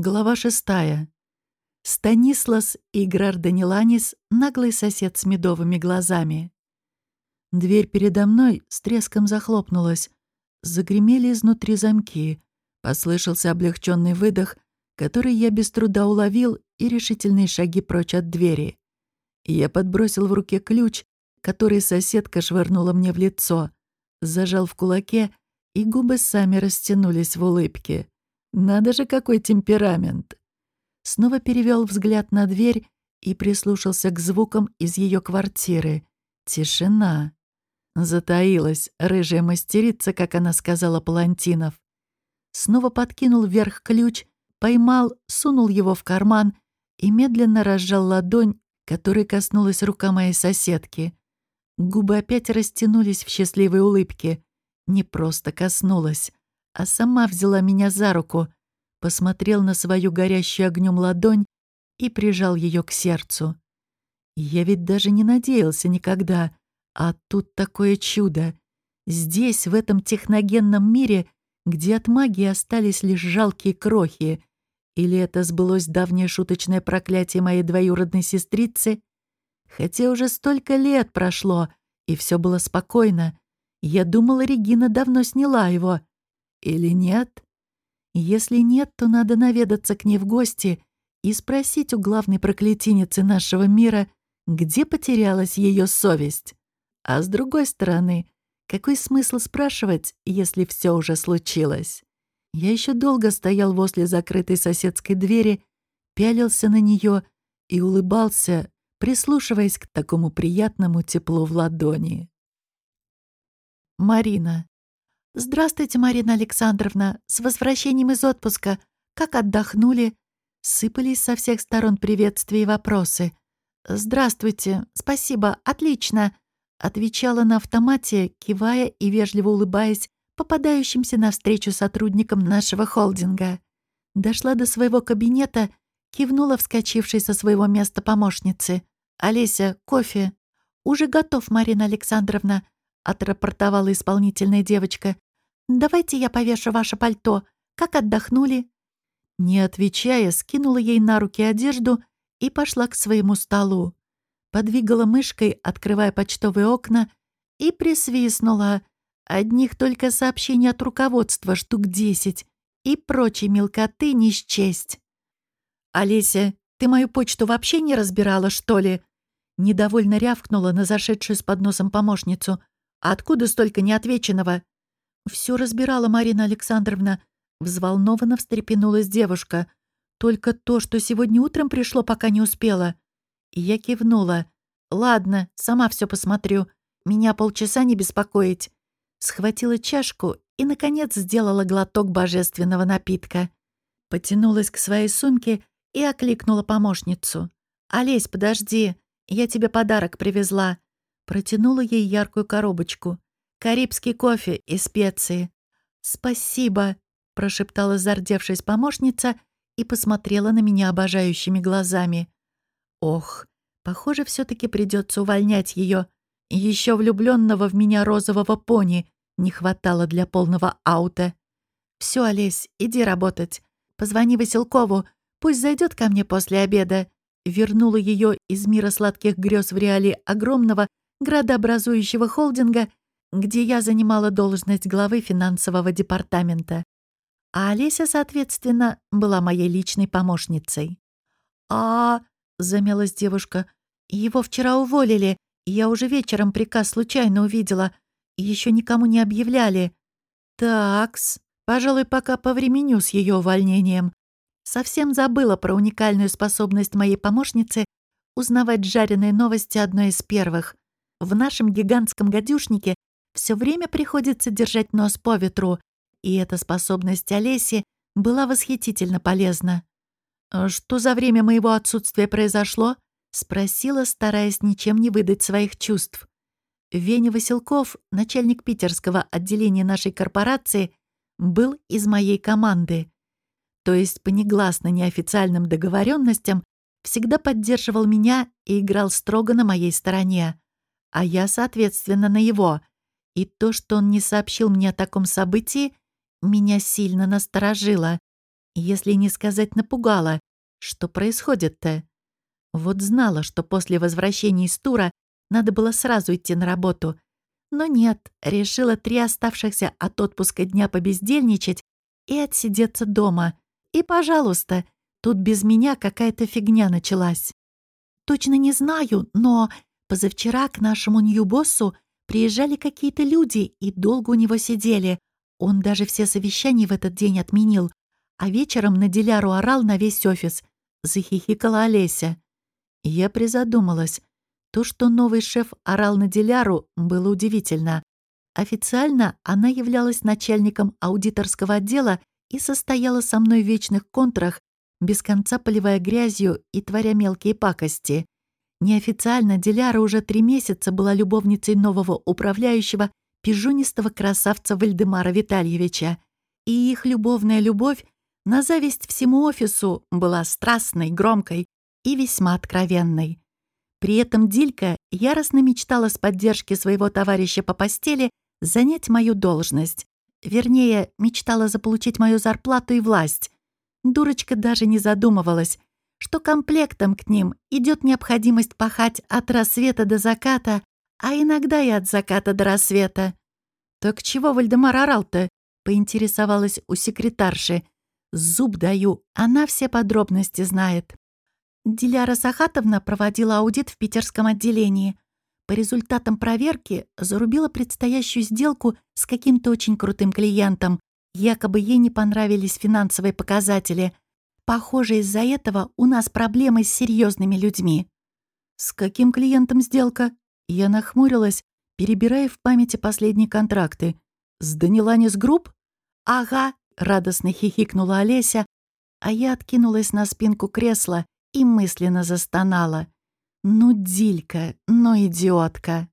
Глава шестая. Станислас Играр Даниланис, наглый сосед с медовыми глазами. Дверь передо мной с треском захлопнулась. Загремели изнутри замки. Послышался облегченный выдох, который я без труда уловил, и решительные шаги прочь от двери. Я подбросил в руке ключ, который соседка швырнула мне в лицо, зажал в кулаке, и губы сами растянулись в улыбке. Надо же, какой темперамент. Снова перевел взгляд на дверь и прислушался к звукам из ее квартиры. Тишина. Затаилась рыжая мастерица, как она сказала Палантинов. Снова подкинул вверх ключ, поймал, сунул его в карман и медленно разжал ладонь, которой коснулась рука моей соседки. Губы опять растянулись в счастливой улыбке. Не просто коснулась, а сама взяла меня за руку, посмотрел на свою горящую огнем ладонь и прижал ее к сердцу. Я ведь даже не надеялся никогда, а тут такое чудо. Здесь, в этом техногенном мире, где от магии остались лишь жалкие крохи, или это сбылось давнее шуточное проклятие моей двоюродной сестрицы? Хотя уже столько лет прошло, и все было спокойно. Я думала, Регина давно сняла его, или нет? Если нет, то надо наведаться к ней в гости и спросить у главной проклятиницы нашего мира, где потерялась ее совесть. А с другой стороны, какой смысл спрашивать, если все уже случилось? Я еще долго стоял возле закрытой соседской двери, пялился на нее и улыбался, прислушиваясь к такому приятному теплу в ладони. Марина. «Здравствуйте, Марина Александровна! С возвращением из отпуска! Как отдохнули?» Сыпались со всех сторон приветствия и вопросы. «Здравствуйте! Спасибо! Отлично!» Отвечала на автомате, кивая и вежливо улыбаясь попадающимся навстречу сотрудникам нашего холдинга. Дошла до своего кабинета, кивнула вскочившей со своего места помощницы. «Олеся, кофе?» «Уже готов, Марина Александровна», — отрапортовала исполнительная девочка. «Давайте я повешу ваше пальто. Как отдохнули?» Не отвечая, скинула ей на руки одежду и пошла к своему столу. Подвигала мышкой, открывая почтовые окна, и присвистнула. Одних только сообщений от руководства штук десять и прочей мелкоты не счесть. «Олеся, ты мою почту вообще не разбирала, что ли?» Недовольно рявкнула на зашедшую с подносом помощницу. «А откуда столько неотвеченного?» «Все разбирала, Марина Александровна», — взволнованно встрепенулась девушка. «Только то, что сегодня утром пришло, пока не успела». Я кивнула. «Ладно, сама все посмотрю. Меня полчаса не беспокоить». Схватила чашку и, наконец, сделала глоток божественного напитка. Потянулась к своей сумке и окликнула помощницу. «Олесь, подожди, я тебе подарок привезла». Протянула ей яркую коробочку. Карибский кофе и специи. «Спасибо», — прошептала зардевшись помощница и посмотрела на меня обожающими глазами. «Ох, похоже, все таки придется увольнять ее. Еще влюбленного в меня розового пони не хватало для полного аута. Все, Олесь, иди работать. Позвони Василкову, пусть зайдет ко мне после обеда». Вернула ее из мира сладких грез в реалии огромного градообразующего холдинга где я занимала должность главы финансового департамента. А Олеся, соответственно, была моей личной помощницей. «А...» — замялась девушка. «Его вчера уволили, я уже вечером приказ случайно увидела. Еще никому не объявляли. Такс, пожалуй, пока повременю с ее увольнением. Совсем забыла про уникальную способность моей помощницы узнавать жареные новости одной из первых. В нашем гигантском гадюшнике все время приходится держать нос по ветру, и эта способность Олеси была восхитительно полезна. «А «Что за время моего отсутствия произошло?» — спросила, стараясь ничем не выдать своих чувств. Веня Василков, начальник питерского отделения нашей корпорации, был из моей команды. То есть по негласно неофициальным договоренностям всегда поддерживал меня и играл строго на моей стороне, а я, соответственно, на его. И то, что он не сообщил мне о таком событии, меня сильно насторожило. если не сказать напугала. Что происходит-то? Вот знала, что после возвращения из тура надо было сразу идти на работу. Но нет, решила три оставшихся от отпуска дня побездельничать и отсидеться дома. И, пожалуйста, тут без меня какая-то фигня началась. Точно не знаю, но позавчера к нашему нью-боссу приезжали какие-то люди и долго у него сидели. Он даже все совещания в этот день отменил, а вечером на Диляру орал на весь офис. Захихикала Олеся. Я призадумалась. То, что новый шеф орал на Диляру, было удивительно. Официально она являлась начальником аудиторского отдела и состояла со мной в вечных контрах, без конца поливая грязью и творя мелкие пакости. Неофициально Диляра уже три месяца была любовницей нового управляющего, пижунистого красавца Вальдемара Витальевича. И их любовная любовь на зависть всему офису была страстной, громкой и весьма откровенной. При этом Дилька яростно мечтала с поддержки своего товарища по постели занять мою должность. Вернее, мечтала заполучить мою зарплату и власть. Дурочка даже не задумывалась, что комплектом к ним идет необходимость пахать от рассвета до заката, а иногда и от заката до рассвета. «Так чего Вальдемар орал-то?» — поинтересовалась у секретарши. Зуб даю, она все подробности знает. Диляра Сахатовна проводила аудит в питерском отделении. По результатам проверки зарубила предстоящую сделку с каким-то очень крутым клиентом. Якобы ей не понравились финансовые показатели. Похоже, из-за этого у нас проблемы с серьезными людьми. «С каким клиентом сделка?» Я нахмурилась, перебирая в памяти последние контракты. «С Даниланис Групп?» «Ага», радостно хихикнула Олеся, а я откинулась на спинку кресла и мысленно застонала. «Ну, Дилька, ну, идиотка!»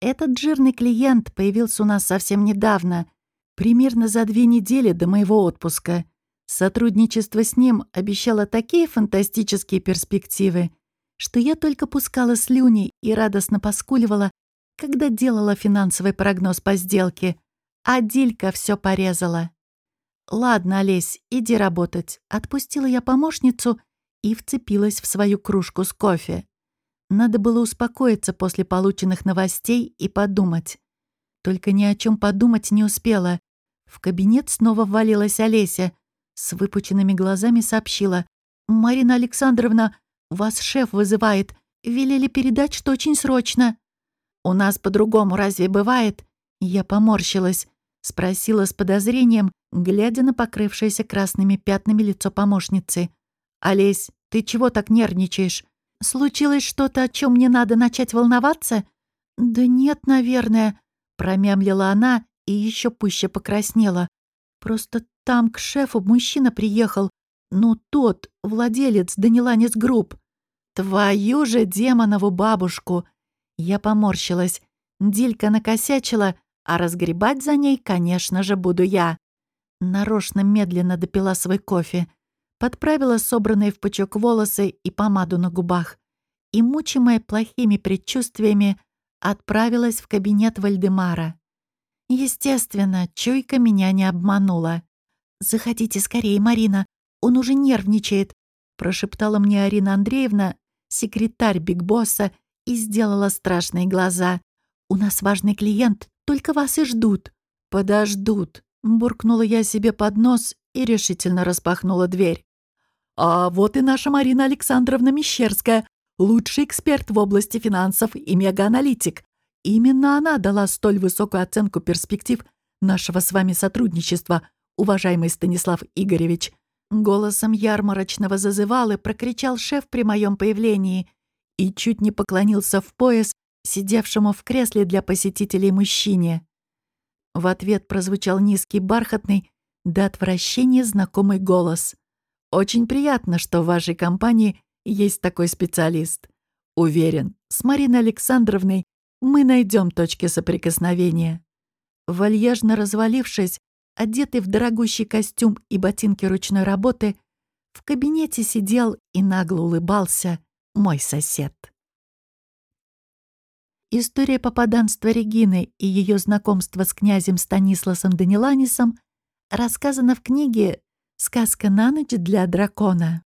Этот жирный клиент появился у нас совсем недавно, примерно за две недели до моего отпуска. Сотрудничество с ним обещало такие фантастические перспективы, что я только пускала слюни и радостно поскуливала, когда делала финансовый прогноз по сделке, а Дилька все порезала. «Ладно, Олесь, иди работать». Отпустила я помощницу и вцепилась в свою кружку с кофе. Надо было успокоиться после полученных новостей и подумать. Только ни о чем подумать не успела. В кабинет снова ввалилась Олеся. С выпученными глазами сообщила. «Марина Александровна, вас шеф вызывает. Велели передать, что очень срочно». «У нас по-другому разве бывает?» Я поморщилась. Спросила с подозрением, глядя на покрывшееся красными пятнами лицо помощницы. «Олесь, ты чего так нервничаешь? Случилось что-то, о чем мне надо начать волноваться?» «Да нет, наверное», — промямлила она и еще пуще покраснела. «Просто там к шефу мужчина приехал. Ну, тот, владелец Даниланис Групп. Твою же демонову бабушку!» Я поморщилась. Дилька накосячила, а разгребать за ней, конечно же, буду я. Нарочно медленно допила свой кофе, подправила собранные в пучок волосы и помаду на губах и, мучимая плохими предчувствиями, отправилась в кабинет Вальдемара. Естественно, чуйка меня не обманула. «Заходите скорее, Марина, он уже нервничает», прошептала мне Арина Андреевна, секретарь Биг Босса, и сделала страшные глаза. «У нас важный клиент, только вас и ждут». «Подождут», — буркнула я себе под нос и решительно распахнула дверь. «А вот и наша Марина Александровна Мещерская, лучший эксперт в области финансов и мегааналитик. Именно она дала столь высокую оценку перспектив нашего с вами сотрудничества, уважаемый Станислав Игоревич». Голосом ярмарочного зазывалы прокричал шеф при моем появлении и чуть не поклонился в пояс сидевшему в кресле для посетителей мужчине. В ответ прозвучал низкий бархатный, до отвращения знакомый голос. «Очень приятно, что в вашей компании есть такой специалист. Уверен, с Мариной Александровной мы найдем точки соприкосновения». Вальяжно развалившись, одетый в дорогущий костюм и ботинки ручной работы, в кабинете сидел и нагло улыбался мой сосед. История попаданства Регины и ее знакомства с князем Станисласом Даниланисом рассказана в книге Сказка на ночь для дракона.